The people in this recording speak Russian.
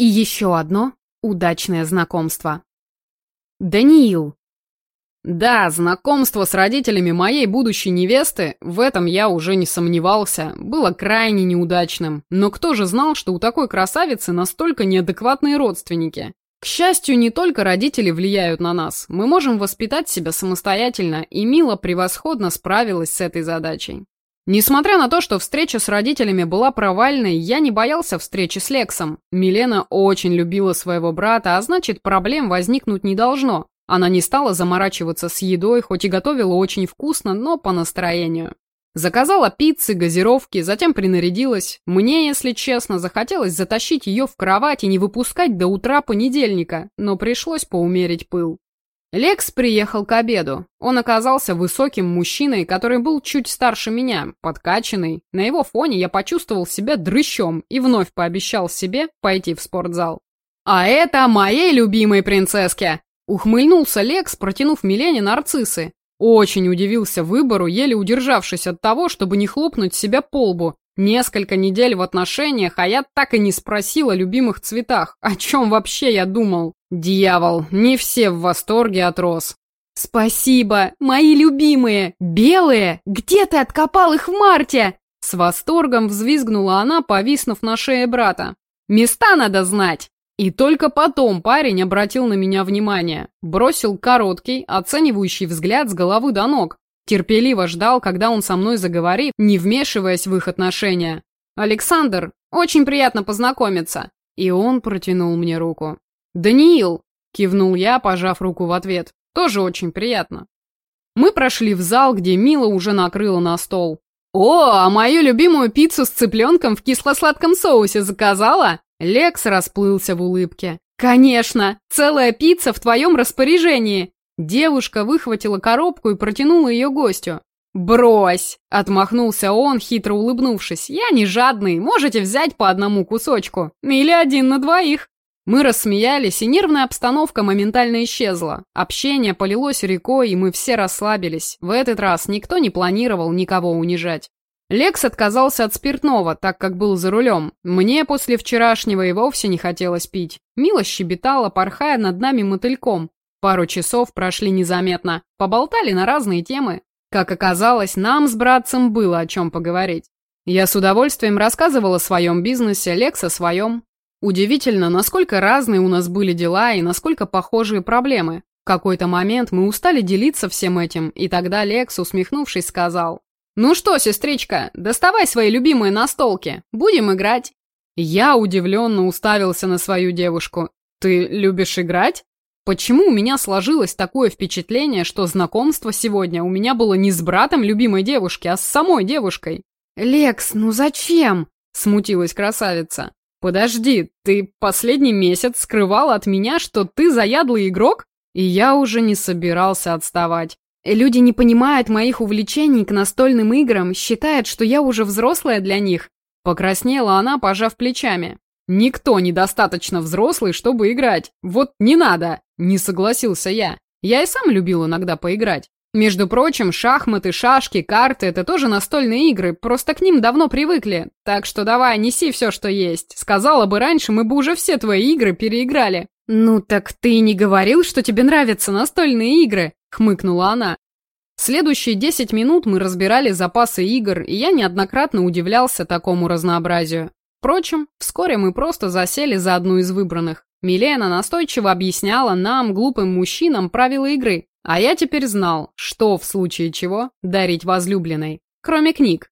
И еще одно удачное знакомство. Даниил. Да, знакомство с родителями моей будущей невесты, в этом я уже не сомневался, было крайне неудачным. Но кто же знал, что у такой красавицы настолько неадекватные родственники? К счастью, не только родители влияют на нас. Мы можем воспитать себя самостоятельно, и Мила превосходно справилась с этой задачей. Несмотря на то, что встреча с родителями была провальной, я не боялся встречи с Лексом. Милена очень любила своего брата, а значит, проблем возникнуть не должно. Она не стала заморачиваться с едой, хоть и готовила очень вкусно, но по настроению. Заказала пиццы, газировки, затем принарядилась. Мне, если честно, захотелось затащить ее в кровать и не выпускать до утра понедельника, но пришлось поумерить пыл. Лекс приехал к обеду. Он оказался высоким мужчиной, который был чуть старше меня, подкачанный. На его фоне я почувствовал себя дрыщом и вновь пообещал себе пойти в спортзал. «А это моей любимой принцесске!» Ухмыльнулся Лекс, протянув Милене нарциссы. Очень удивился выбору, еле удержавшись от того, чтобы не хлопнуть себя по лбу. Несколько недель в отношениях, а я так и не спросил о любимых цветах. О чем вообще я думал? Дьявол, не все в восторге от роз. «Спасибо, мои любимые! Белые! Где ты откопал их в марте?» С восторгом взвизгнула она, повиснув на шее брата. «Места надо знать!» И только потом парень обратил на меня внимание. Бросил короткий, оценивающий взгляд с головы до ног. Терпеливо ждал, когда он со мной заговорит, не вмешиваясь в их отношения. «Александр, очень приятно познакомиться!» И он протянул мне руку. «Даниил!» — кивнул я, пожав руку в ответ. «Тоже очень приятно». Мы прошли в зал, где Мила уже накрыла на стол. «О, а мою любимую пиццу с цыпленком в кисло-сладком соусе заказала?» Лекс расплылся в улыбке. «Конечно! Целая пицца в твоем распоряжении!» Девушка выхватила коробку и протянула ее гостю. «Брось!» — отмахнулся он, хитро улыбнувшись. «Я не жадный, можете взять по одному кусочку. Или один на двоих». Мы рассмеялись, и нервная обстановка моментально исчезла. Общение полилось рекой, и мы все расслабились. В этот раз никто не планировал никого унижать. Лекс отказался от спиртного, так как был за рулем. Мне после вчерашнего и вовсе не хотелось пить. Мила щебетала, порхая над нами мотыльком. Пару часов прошли незаметно. Поболтали на разные темы. Как оказалось, нам с братцем было о чем поговорить. Я с удовольствием рассказывала о своем бизнесе, Лекс о своем. Удивительно, насколько разные у нас были дела и насколько похожие проблемы. В какой-то момент мы устали делиться всем этим, и тогда Лекс, усмехнувшись, сказал, «Ну что, сестричка, доставай свои любимые настолки, будем играть». Я удивленно уставился на свою девушку. «Ты любишь играть?» Почему у меня сложилось такое впечатление, что знакомство сегодня у меня было не с братом любимой девушки, а с самой девушкой? «Лекс, ну зачем?» — смутилась красавица. «Подожди, ты последний месяц скрывала от меня, что ты заядлый игрок?» И я уже не собирался отставать. Люди не понимают моих увлечений к настольным играм, считают, что я уже взрослая для них. Покраснела она, пожав плечами. Никто недостаточно взрослый, чтобы играть. Вот не надо, не согласился я. Я и сам любил иногда поиграть. Между прочим, шахматы, шашки, карты — это тоже настольные игры, просто к ним давно привыкли. Так что давай, неси все, что есть. Сказала бы раньше, мы бы уже все твои игры переиграли. Ну так ты не говорил, что тебе нравятся настольные игры? — хмыкнула она. Следующие десять минут мы разбирали запасы игр, и я неоднократно удивлялся такому разнообразию. Впрочем, вскоре мы просто засели за одну из выбранных. Милена настойчиво объясняла нам, глупым мужчинам, правила игры, а я теперь знал, что в случае чего дарить возлюбленной. Кроме книг.